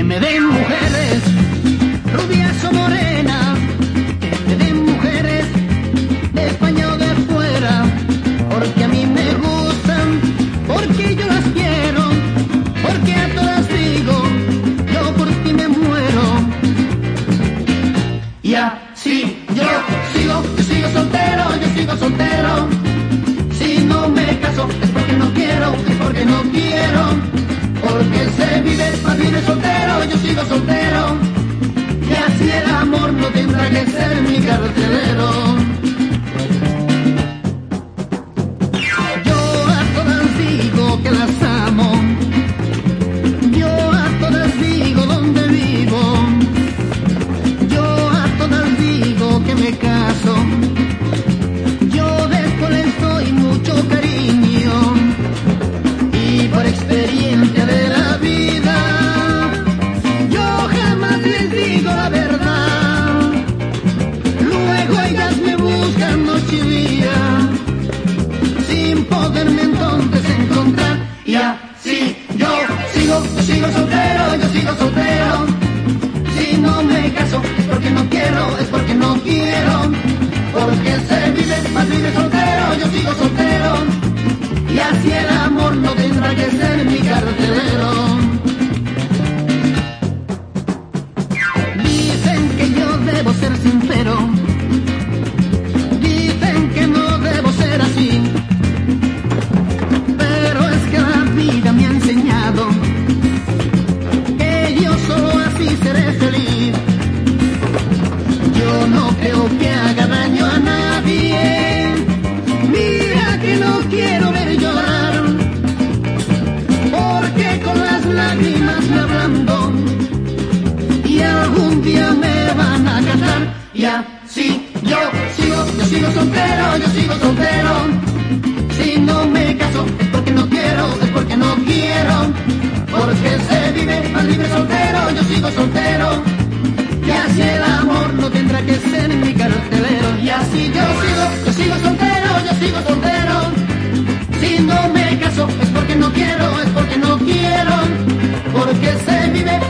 que me den mujeres. porque se vive más vive soltero, yo sigo soltero, y así el amor no tendrá que ser mi carcelero. Dicen que yo debo ser sincero y así yo sigo, yo sigo soltero, yo sigo soltero. Si no me caso, es porque no quiero, es porque no quiero. Porque se vive más libre soltero, yo sigo soltero. Y así el amor no tendrá que ser en mi cartelero. Y así yo sigo, yo sigo soltero, yo sigo soltero. Si no me caso, es porque no quiero, es porque no quiero. Porque se vive